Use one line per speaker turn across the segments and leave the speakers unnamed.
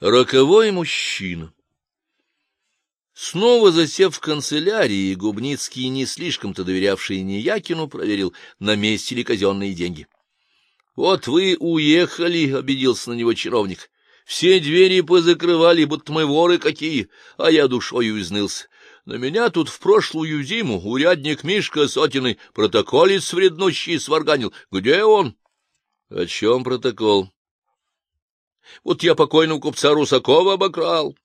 Роковой мужчина. Снова засев в канцелярии, Губницкий, не слишком-то доверявший Неякину, проверил, на месте ли казенные деньги. — Вот вы уехали, — обиделся на него чиновник. — Все двери позакрывали, будто мы воры какие, а я душою изнылся. На меня тут в прошлую зиму урядник Мишка Сотиный протоколец вреднущий сварганил. Где он? — О чем протокол? Вот я покойного купца Русакова обокрал.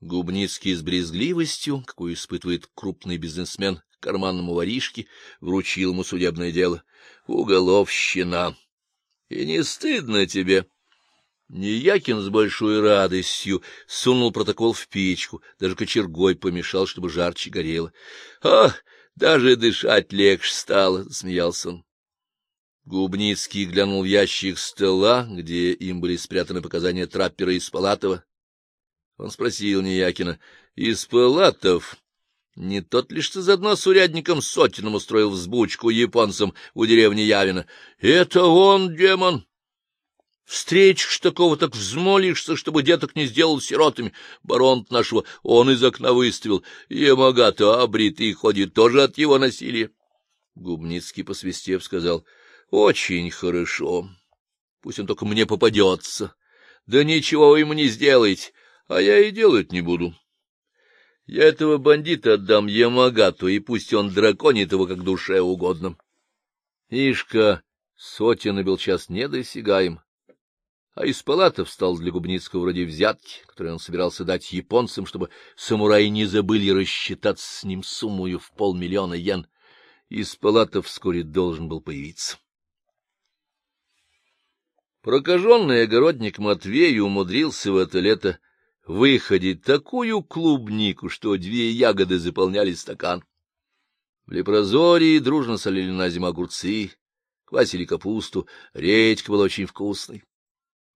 Губницкий с брезгливостью, какую испытывает крупный бизнесмен карманному воришке, вручил ему судебное дело. Уголовщина. И не стыдно тебе? Неякин с большой радостью сунул протокол в печку, даже кочергой помешал, чтобы жарче горело. — А, даже дышать легче стало, — смеялся он. Губницкий глянул в ящик стола, где им были спрятаны показания траппера из Палатова. Он спросил Неякина, — Из Палатов? Не тот ли, что заодно с урядником Сотиным устроил взбучку японцам у деревни Явина? — Это он, демон! Встретишь такого, так взмолишься, чтобы деток не сделал сиротами. Барон нашего он из окна выставил. Ямагата обритый ходит тоже от его насилия. Губницкий, посвистев, сказал — очень хорошо. Пусть он только мне попадется. Да ничего вы ему не сделаете, а я и делать не буду. Я этого бандита отдам Ямагату, и пусть он драконит его как душе угодно. Ишка сотен был час недосягаем, а из палатов стал для Губницкого вроде взятки, которые он собирался дать японцам, чтобы самураи не забыли рассчитаться с ним суммою в полмиллиона йен. Из палатов вскоре должен был появиться. Прокаженный огородник Матвей умудрился в это лето выходить такую клубнику, что две ягоды заполняли стакан. В лепрозории дружно солили на зиму огурцы, квасили капусту, редька была очень вкусной.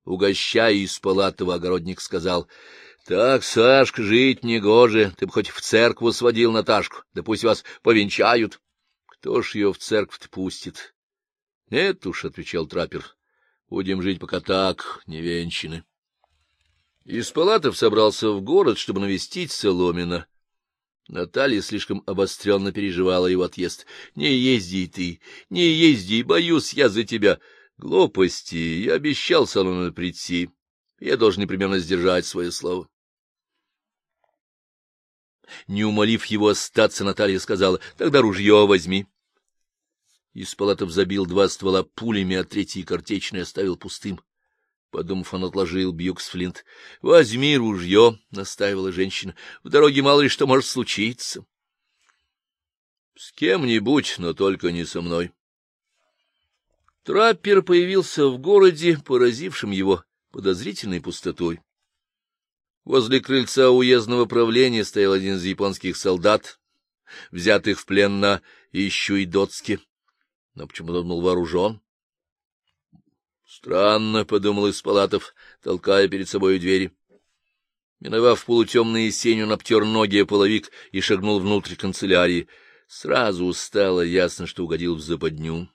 Угощая из палатова, огородник сказал, — Так, Сашка, жить негоже, ты бы хоть в церкву сводил Наташку, да пусть вас повенчают. — Кто ж ее в церковь-то пустит? — Нет уж, — отвечал траппер, Будем жить пока так, невенчаны. Из палатов собрался в город, чтобы навестить Соломина. Наталья слишком обостренно переживала его отъезд. — Не езди ты, не езди, боюсь я за тебя. Глупости, я обещал Соломину прийти. Я должен непременно сдержать свое слово. Не умолив его остаться, Наталья сказала, — тогда ружье возьми. Из палатов забил два ствола пулями, а третий картечный оставил пустым. Подумав, он отложил бьюксфлинт. — Возьми ружье, — настаивала женщина. — В дороге мало ли что может случиться. — С кем-нибудь, но только не со мной. Траппер появился в городе, поразившим его подозрительной пустотой. Возле крыльца уездного правления стоял один из японских солдат, взятых в плен на Ищуидотске но почему-то он был вооружен. Странно, — подумал из палатов, толкая перед собой двери. Миновав полутемные сень, он обтер ноги о половик и шагнул внутрь канцелярии. Сразу стало ясно, что угодил в западню.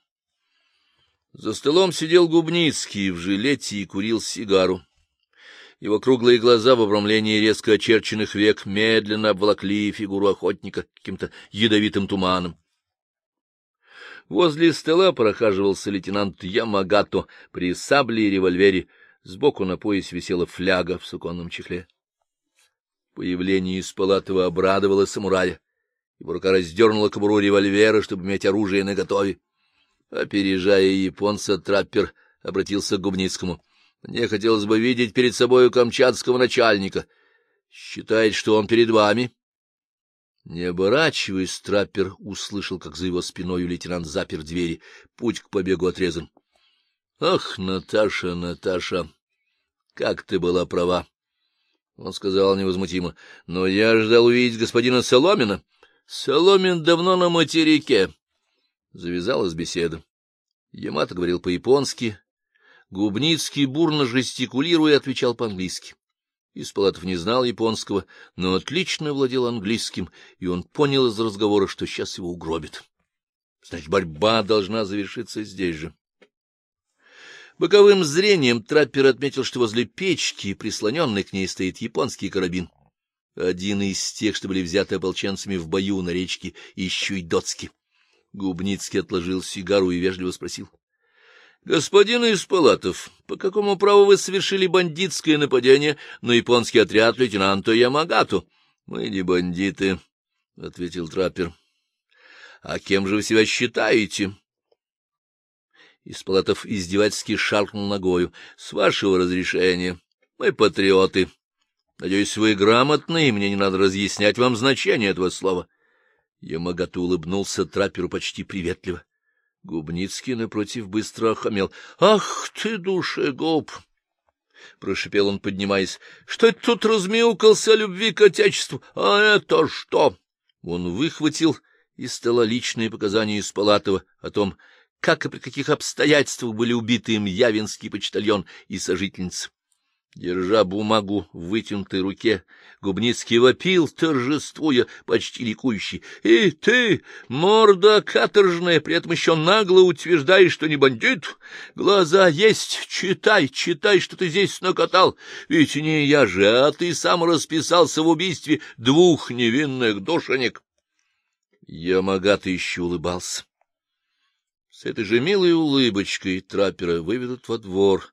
За столом сидел Губницкий в жилете и курил сигару. Его круглые глаза в обрамлении резко очерченных век медленно обволокли фигуру охотника каким-то ядовитым туманом. Возле стола прохаживался лейтенант Ямагато при сабле и револьвере. Сбоку на пояс висела фляга в суконном чехле. Появление из Палатова обрадовало самурая. Его рука раздернула кобуру револьвера, чтобы иметь оружие наготове. Опережая японца, траппер обратился к Губницкому. — Мне хотелось бы видеть перед собою камчатского начальника. Считает, что он перед вами? — не оборачиваясь, траппер услышал, как за его спиной лейтенант запер двери. Путь к побегу отрезан. — Ах, Наташа, Наташа, как ты была права! — он сказал невозмутимо. — Но я ждал увидеть господина Соломина. Соломин давно на материке. Завязалась беседа. Ямато говорил по-японски. Губницкий, бурно жестикулируя, отвечал по-английски. Испалатов не знал японского, но отлично владел английским, и он понял из разговора, что сейчас его угробит. Значит, борьба должна завершиться здесь же. Боковым зрением траппер отметил, что возле печки, прислоненный к ней, стоит японский карабин. Один из тех, что были взяты ополченцами в бою на речке Ищуй-Доцки. Губницкий отложил сигару и вежливо спросил. — Господин из Палатов, по какому праву вы совершили бандитское нападение на японский отряд лейтенанта Ямагату? — Мы не бандиты, — ответил траппер. — А кем же вы себя считаете? Испалатов издевательски шаркнул ногою. — С вашего разрешения. Мы патриоты. Надеюсь, вы грамотны, и мне не надо разъяснять вам значение этого слова. Ямагату улыбнулся трапперу почти приветливо. Губницкий, напротив, быстро охамел. — Ах ты, душегуб! — прошипел он, поднимаясь. — Что это тут размяукался любви к отечеству? А это что? Он выхватил из стола личные показания из Палатова о том, как и при каких обстоятельствах были убиты им Явинский почтальон и сожительница. Держа бумагу в вытянутой руке, Губницкий вопил, торжествуя, почти ликующий. — И ты, морда каторжная, при этом еще нагло утверждаешь, что не бандит? Глаза есть, читай, читай, что ты здесь накатал. Ведь не я же, а ты сам расписался в убийстве двух невинных душенек. Ямагата еще улыбался. С этой же милой улыбочкой траппера выведут во двор.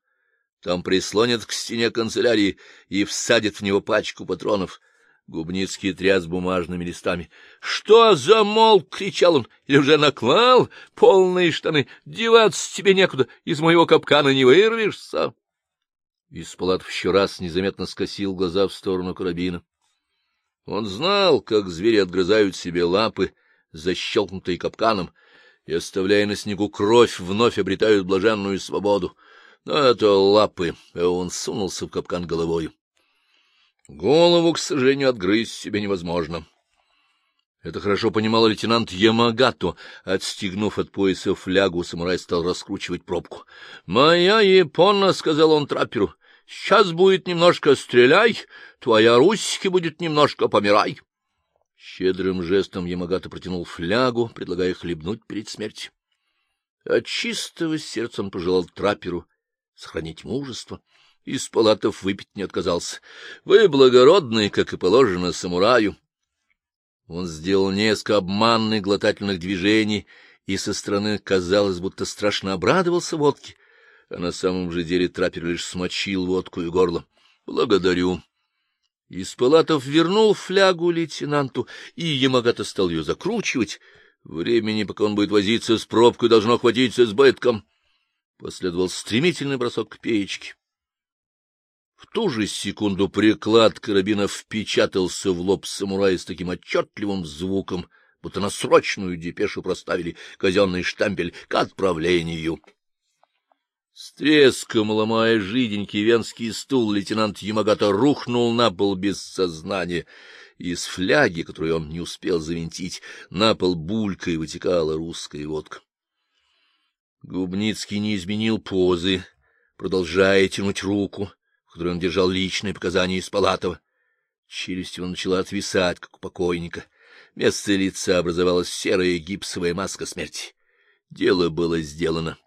Там прислонят к стене канцелярии и всадят в него пачку патронов. Губницкий тряс бумажными листами. — Что за мол? — кричал он. — Или уже наклал? Полные штаны. Деваться тебе некуда. Из моего капкана не вырвешься. Испалатов еще раз незаметно скосил глаза в сторону карабина. Он знал, как звери отгрызают себе лапы, защелкнутые капканом, — и, оставляя на снегу кровь, вновь обретают блаженную свободу. Но это лапы, а он сунулся в капкан головою. Голову, к сожалению, отгрызть себе невозможно. Это хорошо понимал лейтенант Ямагато. Отстегнув от пояса флягу, самурай стал раскручивать пробку. — Моя япона, — сказал он трапперу, — сейчас будет немножко стреляй, твоя Русики будет немножко помирай. Щедрым жестом Ямагата протянул флягу, предлагая хлебнуть перед смертью. От чистого сердца он пожелал трапперу сохранить мужество. Из палатов выпить не отказался. — Вы благородный, как и положено самураю. Он сделал несколько обманных глотательных движений, и со стороны казалось, будто страшно обрадовался водке, а на самом же деле траппер лишь смочил водку и горло. — Благодарю. Из палатов вернул флягу лейтенанту, и Ямагата стал ее закручивать. Времени, пока он будет возиться с пробкой, должно хватить с избытком. Последовал стремительный бросок к печке. В ту же секунду приклад карабина впечатался в лоб самурая с таким отчетливым звуком, будто на срочную депешу проставили казенный штампель к отправлению. С треском, ломая жиденький венский стул, лейтенант Ямагата рухнул на пол без сознания. Из фляги, которую он не успел завинтить, на пол булькой вытекала русская водка. Губницкий не изменил позы, продолжая тянуть руку, в которой он держал личные показания из Палатова. Челюсть его начала отвисать, как у покойника. Вместо лица образовалась серая гипсовая маска смерти. Дело было сделано.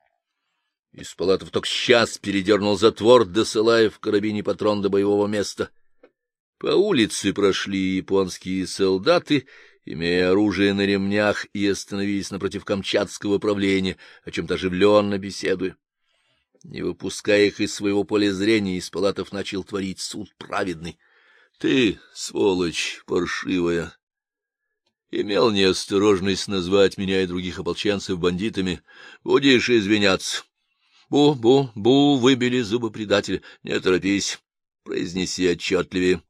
Из палатов только сейчас передернул затвор, досылая в карабине патрон до боевого места. По улице прошли японские солдаты, имея оружие на ремнях, и остановились напротив Камчатского правления, о чем-то оживленно беседуя. Не выпуская их из своего поля зрения, из палатов начал творить суд праведный. — Ты, сволочь паршивая, имел неосторожность назвать меня и других ополченцев бандитами. Будешь извиняться. Бу-бу-бу, выбили зубы предателя. Не торопись, произнеси отчетливее.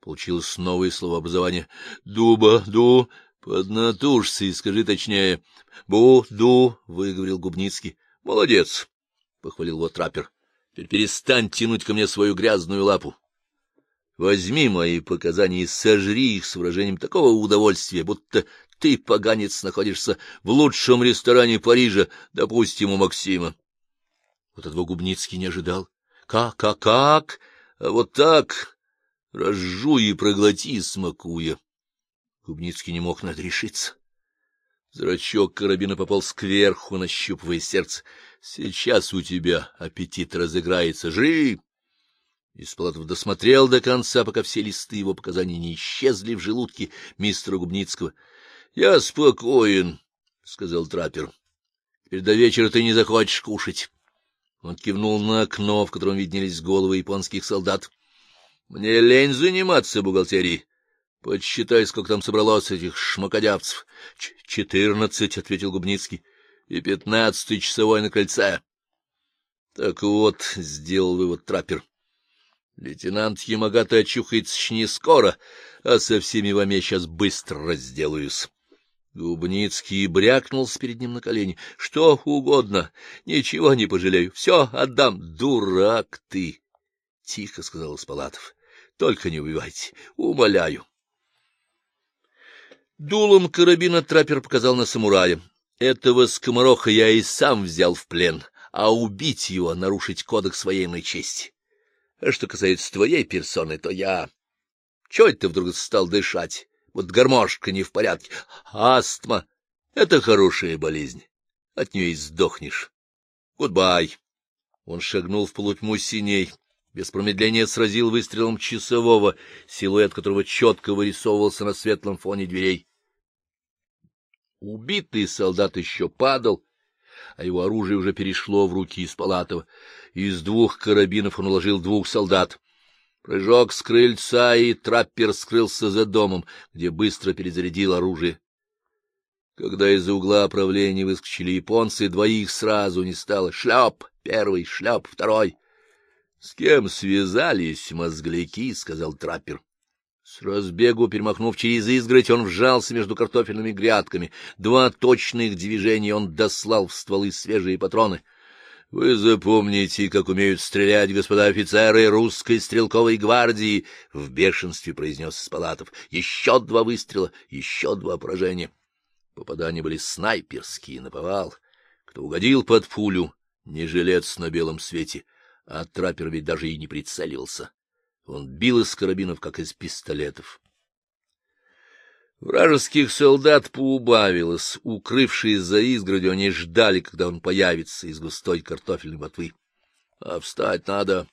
Получилось новое словообразование. Дуба, ду, поднатужься и скажи точнее. Бу-ду, выговорил Губницкий. Молодец, похвалил его траппер. Теперь перестань тянуть ко мне свою грязную лапу. Возьми мои показания и сожри их с выражением такого удовольствия, будто ты, поганец, находишься в лучшем ресторане Парижа, допустим, у Максима. Вот этого Губницкий не ожидал. Как, как, как? А вот так, разжуй и проглоти, смакуя. Губницкий не мог на это решиться. Зрачок карабина пополз кверху, нащупывая сердце. — Сейчас у тебя аппетит разыграется. Жри! Испалатов досмотрел до конца, пока все листы его показаний не исчезли в желудке мистера Губницкого. — Я спокоен, — сказал траппер. — Теперь до вечера ты не захочешь кушать. Он кивнул на окно, в котором виднелись головы японских солдат. — Мне лень заниматься бухгалтерией. — Подсчитай, сколько там собралось этих шмакодявцев. — Четырнадцать, — ответил Губницкий, — и пятнадцатый часовой на кольце. — Так вот, — сделал вывод траппер. Лейтенант Ямагата очухается не скоро, а со всеми вами сейчас быстро разделаюсь. Губницкий брякнулся перед ним на колени. — Что угодно, ничего не пожалею, все отдам. — Дурак ты! — тихо сказал Спалатов. — Только не убивайте, умоляю. Дулом карабина траппер показал на самурая. Этого скомороха я и сам взял в плен, а убить его — нарушить кодекс военной чести. А что касается твоей персоны, то я... Чего это ты вдруг стал дышать? Вот гармошка не в порядке. Астма — это хорошая болезнь. От нее и сдохнешь. Goodbye. Он шагнул в полутьму сеней, без промедления сразил выстрелом часового, силуэт которого четко вырисовывался на светлом фоне дверей. Убитый солдат еще падал, а его оружие уже перешло в руки Испалатова. Из двух карабинов он уложил двух солдат. Прыжок с крыльца, и траппер скрылся за домом, где быстро перезарядил оружие. Когда из-за угла оправления выскочили японцы, двоих сразу не стало. Шлеп первый, шлеп второй. — С кем связались мозгляки? — сказал траппер. С разбегу, перемахнув через изгородь, он вжался между картофельными грядками. Два точных движения он дослал в стволы свежие патроны. — Вы запомните, как умеют стрелять господа офицеры русской стрелковой гвардии! — в бешенстве произнес Спалатов. — Еще два выстрела, еще два поражения. Попадания были снайперские, наповал. Кто угодил под пулю, не жилец на белом свете, а траппер ведь даже и не прицелился. Он бил из карабинов, как из пистолетов. Вражеских солдат поубавилось. Укрывшись за изгородью, они ждали, когда он появится из густой картофельной ботвы. А встать надо.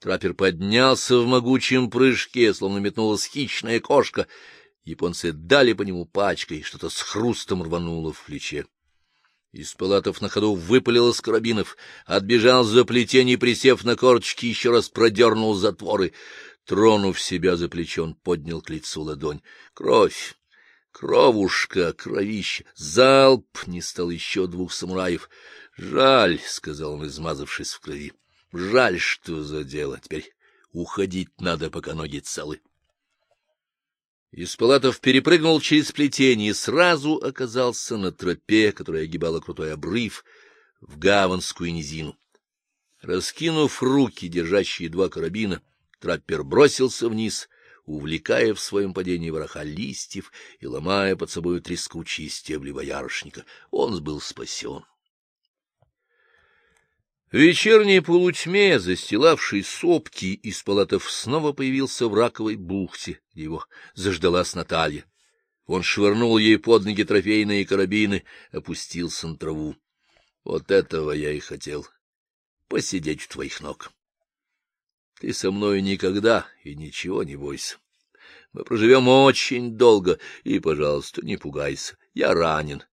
Траппер поднялся в могучем прыжке, словно метнулась хищная кошка. Японцы дали по нему пачкой, что-то с хрустом рвануло в плече. Из палатов на ходу выпалил из карабинов, отбежал за плетение, присев на корточки, еще раз продернул затворы. Тронув себя за плечо, он поднял к лицу ладонь. Кровь! Кровушка, кровище! Залп! Не стал еще двух самураев. Жаль, — сказал он, измазавшись в крови. Жаль, что за дело. Теперь уходить надо, пока ноги целы. Испалатов перепрыгнул через плетение и сразу оказался на тропе, которая огибала крутой обрыв в Гаванскую низину. Раскинув руки, держащие два карабина, траппер бросился вниз, увлекая в своем падении вороха листьев и ломая под собой трескучие стебли боярышника. Он был спасен. В вечерней полутьме, застилавшей сопки, из палатов снова появился в раковой бухте, где его заждалась Наталья. Он швырнул ей под ноги трофейные карабины, опустился на траву. Вот этого я и хотел — посидеть у твоих ног. Ты со мной никогда и ничего не бойся. Мы проживем очень долго, и, пожалуйста, не пугайся. Я ранен.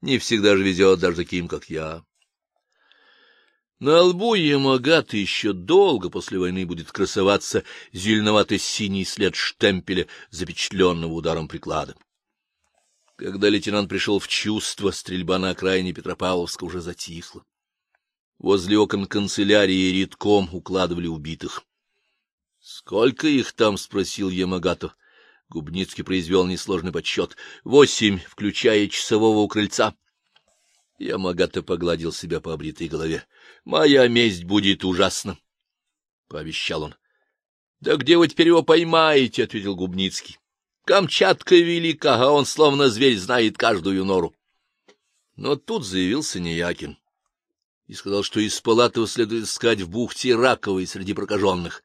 Не всегда же везет даже таким, как я. На лбу Ямагата еще долго после войны будет красоваться зеленовато-синий след штемпеля, запечатленного ударом приклада. Когда лейтенант пришел в чувство, стрельба на окраине Петропавловска уже затихла. Возле окон канцелярии редком укладывали убитых. — Сколько их там? — спросил Ямагато. Губницкий произвел несложный подсчет. — Восемь, включая часового у крыльца. Ямагата погладил себя по обритой голове. — Моя месть будет ужасна, — пообещал он. — Да где вы теперь его поймаете? — ответил Губницкий. — Камчатка велика, а он, словно зверь, знает каждую нору. Но тут заявился Неякин и сказал, что из Палатова следует искать в бухте Раковой среди прокаженных.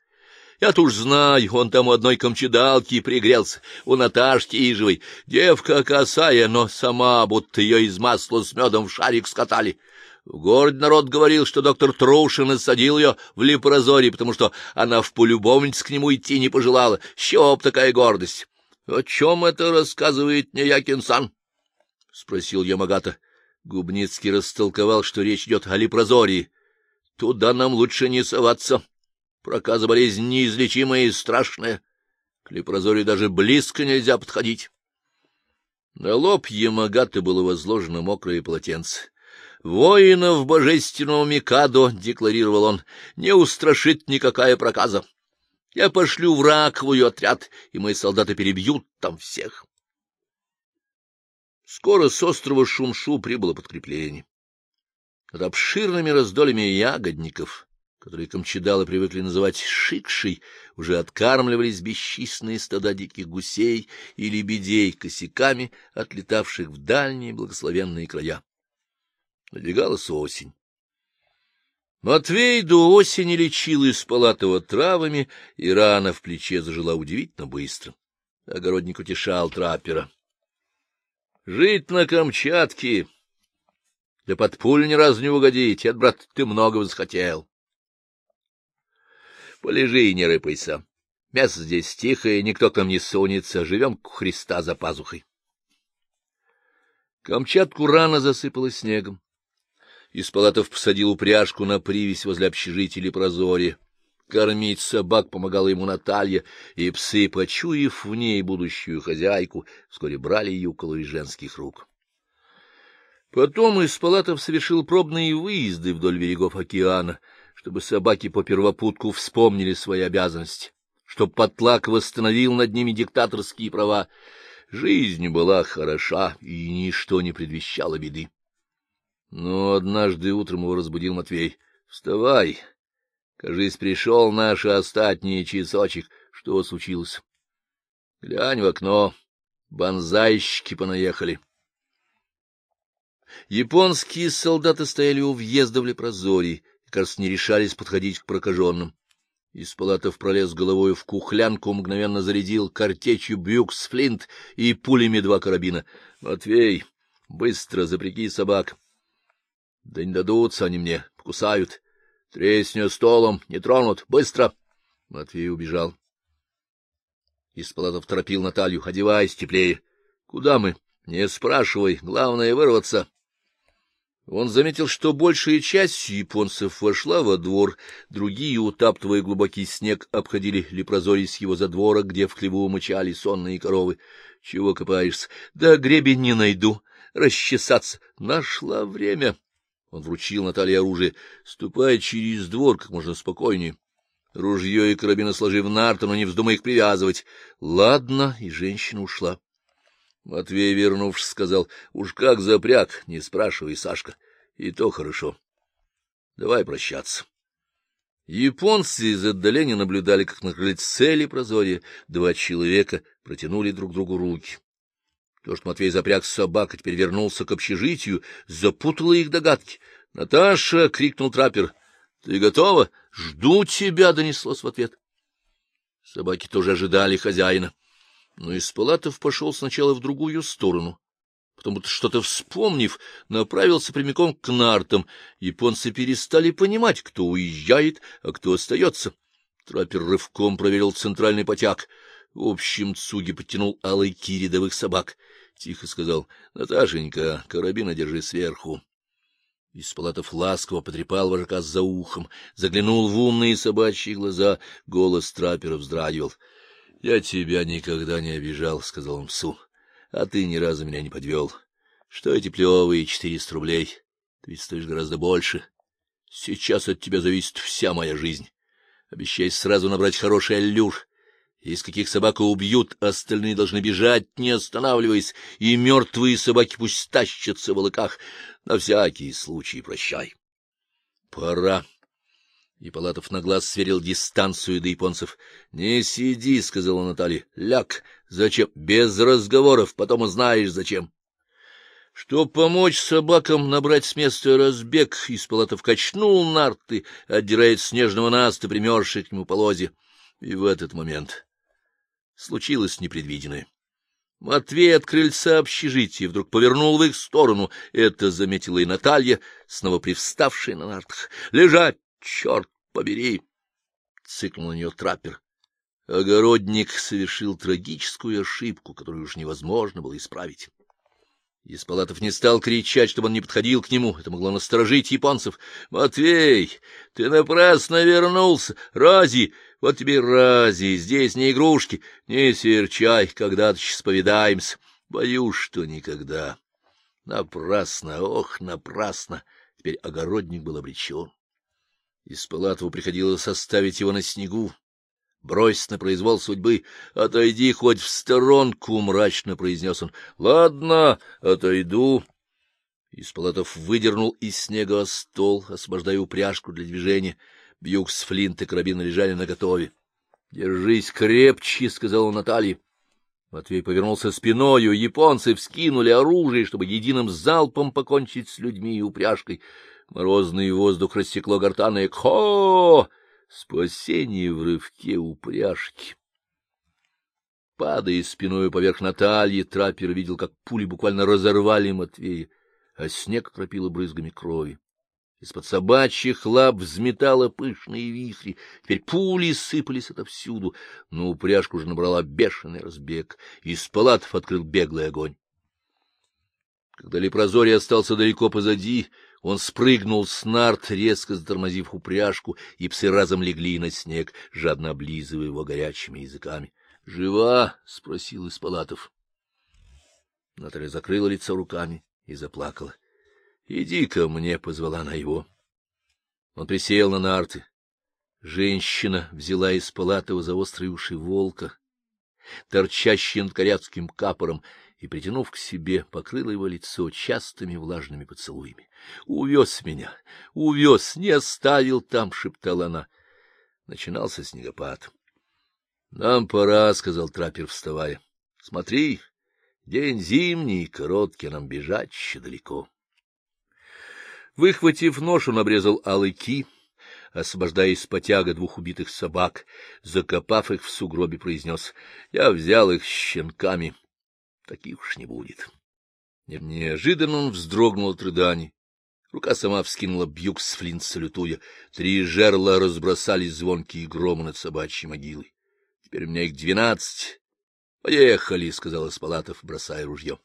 Я-то уж знаю, он там у одной камчедалки пригрелся, у Наташки Ижевой. Девка косая, но сама, будто ее из масла с медом в шарик скатали. В городе народ говорил, что доктор Трушин осадил ее в лепрозории, потому что она в полюбовниц к нему идти не пожелала. Щеп такая гордость. — О чем это рассказывает Неякин-сан? — спросил Ямагата. Губницкий растолковал, что речь идет о лепрозории. — Туда нам лучше не соваться. Проказа болезнь неизлечимая и страшная. К лепрозорию даже близко нельзя подходить. На лоб Ямагаты было возложено мокрое полотенце. «Воинов божественного Микадо», — декларировал он, — «не устрашит никакая проказа. Я пошлю в раковую отряд, и мои солдаты перебьют там всех». Скоро с острова Шумшу прибыло подкрепление. Над обширными раздолями ягодников, которые камчедалы привыкли называть шикшей, уже откармливались бесчисленные стада диких гусей и лебедей косяками, отлетавших в дальние благословенные края. Надвигалась осень. Матвей до осени лечил из палатова травами, и рана в плече зажила удивительно быстро. Огородник утешал траппера. — Жить на Камчатке, да под пуль ни разу не угодить, это, брат, ты многого захотел. Полежи и не рыпайся. Место здесь тихое, никто к нам не сунется, живем у Христа за пазухой. Камчатку рано засыпало снегом. Испалатов посадил упряжку на привязь возле общежития или прозорья. Кормить собак помогала ему Наталья, и псы, почуяв в ней будущую хозяйку, вскоре брали юколу из женских рук. Потом Испалатов совершил пробные выезды вдоль берегов океана, чтобы собаки по первопутку вспомнили свои обязанности, чтобы Потлак восстановил над ними диктаторские права. Жизнь была хороша, и ничто не предвещало беды. Но однажды утром его разбудил Матвей. — Вставай! Кажись, пришел наш остатний часочек. Что случилось? — Глянь в окно. Бонзайщики понаехали. Японские солдаты стояли у въезда в Лепрозорий кажется, не решались подходить к прокаженным. Из палатов пролез головой в кухлянку, мгновенно зарядил картечью бюкс флинт и пулями два карабина. — Матвей, быстро запряги собак. Да не дадутся они мне, покусают. Тресню столом, не тронут. Быстро! Матвей убежал. Из палатов торопил Наталью. Одевайся теплее. Куда мы? Не спрашивай. Главное — вырваться. Он заметил, что большая часть японцев вошла во двор, другие, утаптывая глубокий снег, обходили лепрозорий с его задвора, где в хлеву мычали сонные коровы. — Чего копаешься? — Да гребень не найду. Расчесаться. Нашла время. Он вручил Наталье оружие. — Ступай через двор как можно спокойнее. Ружье и карабина сложив нарто, но не вздумай их привязывать. — Ладно, и женщина ушла. Матвей, вернувшись, сказал, — Уж как запряг, не спрашивай, Сашка. И то хорошо. Давай прощаться. Японцы из отдаления наблюдали, как на крыльце или прозорье два человека протянули друг другу руки. То, что Матвей запряг собак и теперь вернулся к общежитию, запутало их догадки. — Наташа! — крикнул траппер. — Ты готова? — Жду тебя! — донеслось в ответ. Собаки тоже ожидали хозяина. Но Испалатов пошел сначала в другую сторону. Потом, что-то вспомнив, направился прямиком к нартам. Японцы перестали понимать, кто уезжает, а кто остается. Траппер рывком проверил центральный потяг. В общем, Цуги подтянул алый рядовых собак —— тихо сказал. — Наташенька, карабина держи сверху. Из палатов ласково потрепал вожака за ухом, заглянул в умные собачьи глаза, голос траппера вздрагивал. — Я тебя никогда не обижал, — сказал он псу, — а ты ни разу меня не подвел. Что эти плевые четыреста рублей? Ты ведь стоишь гораздо больше. Сейчас от тебя зависит вся моя жизнь. Обещай сразу набрать хороший аллюр, из каких собаку убьют, остальные должны бежать, не останавливаясь, и мертвые собаки пусть тащатся в волоках. На всякий случай прощай. Пора. И Палатов на глаз сверил дистанцию до японцев. — Не сиди, — сказала Наталья. — Ляг. Зачем? Без разговоров, потом узнаешь, зачем. Чтоб помочь собакам набрать с места разбег, Испалатов качнул нарты, отдирая снежного наста, примерзший к нему полозья. И в этот момент случилось непредвиденное. Матвей от крыльца общежития вдруг повернул в их сторону. Это заметила и Наталья, снова привставшая на нартах. — Лежать, черт побери! — цикнул на нее траппер. Огородник совершил трагическую ошибку, которую уж невозможно было исправить. Испалатов не стал кричать, чтобы он не подходил к нему. Это могло насторожить японцев. — Матвей, ты напрасно вернулся. Рази, вот тебе рази, здесь не игрушки. Не серчай, когда-то сейчас. Боюсь, что никогда. Напрасно, ох, напрасно. Теперь огородник был обречен. Испалатову приходилось оставить его на снегу, брось на произвол судьбы. Отойди хоть в сторонку, — мрачно произнес он. — Ладно, отойду. Исполатов выдернул из снега стол, освобождая упряжку для движения. Бьюкс, флинт и карабин лежали наготове. — Держись крепче, — сказал он Наталье. Матвей повернулся спиною, японцы вскинули оружие, чтобы единым залпом покончить с людьми и упряжкой. Морозный воздух рассекло гортанное «Кхо!» Спасение в рывке упряжки. Падая спиной поверх Натальи, траппер видел, как пули буквально разорвали Матвея, а снег окропило брызгами крови. Из-под собачьих лап взметало пышные вихри, теперь пули сыпались отовсюду, но упряжка уже набрала бешеный разбег, и из палатов открыл беглый огонь. Когда Лепрозорий остался далеко позади, он спрыгнул с нарт, резко затормозив упряжку, и псы разом легли на снег, жадно облизывая его горячими языками. — Жива? — спросил из палатов. Наталья закрыла лицо руками и заплакала. — Иди ко мне, — позвала она его. Он присел на нарты. Женщина взяла из палаты за острые уши волка, торчащий над коряцким капором, и, притянув к себе, покрыла его лицо частыми влажными поцелуями. — Увез меня, увез, не оставил там, — шептала она. Начинался снегопад. — Нам пора, — сказал траппер, вставая. — Смотри, день зимний, короткий, нам бежать еще далеко. Выхватив нож, он обрезал алыки, освобождая из потяга двух убитых собак, закопав их в сугробе, произнес. — Я взял их щенками. — таких уж не будет. Неожиданно он вздрогнул от рыданий. Рука сама вскинула бьюк с флинт, салютуя. Три жерла разбросались звонкие громы над собачьей могилой. — Теперь у меня их двенадцать. — Поехали, — сказал Испалатов, бросая ружье.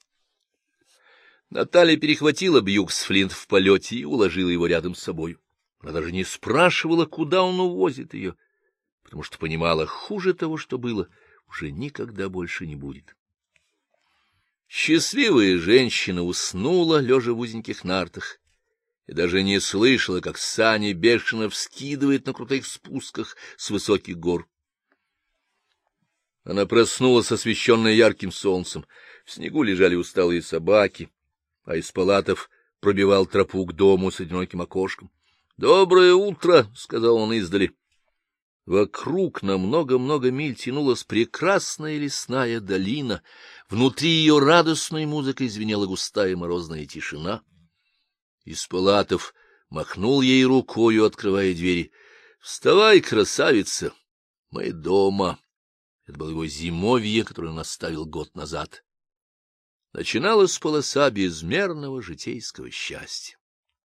Наталья перехватила бьюк с флинт в полете и уложила его рядом с собой. Она даже не спрашивала, куда он увозит ее, потому что понимала, хуже того, что было, уже никогда больше не будет. Счастливая женщина уснула, лежа в узеньких нартах, и даже не слышала, как сани бешено вскидывает на крутых спусках с высоких гор. Она проснулась, освещенная ярким солнцем. В снегу лежали усталые собаки, а из палатов пробивал тропу к дому с одиноким окошком. — Доброе утро! — сказал он издали. Вокруг на много-много миль тянулась прекрасная лесная долина, внутри ее радостной музыкой звенела густая морозная тишина. Из палатов махнул ей рукою, открывая двери. — Вставай, красавица! Мы дома! Это было его зимовье, которое он оставил год назад. Начиналась полоса безмерного житейского счастья.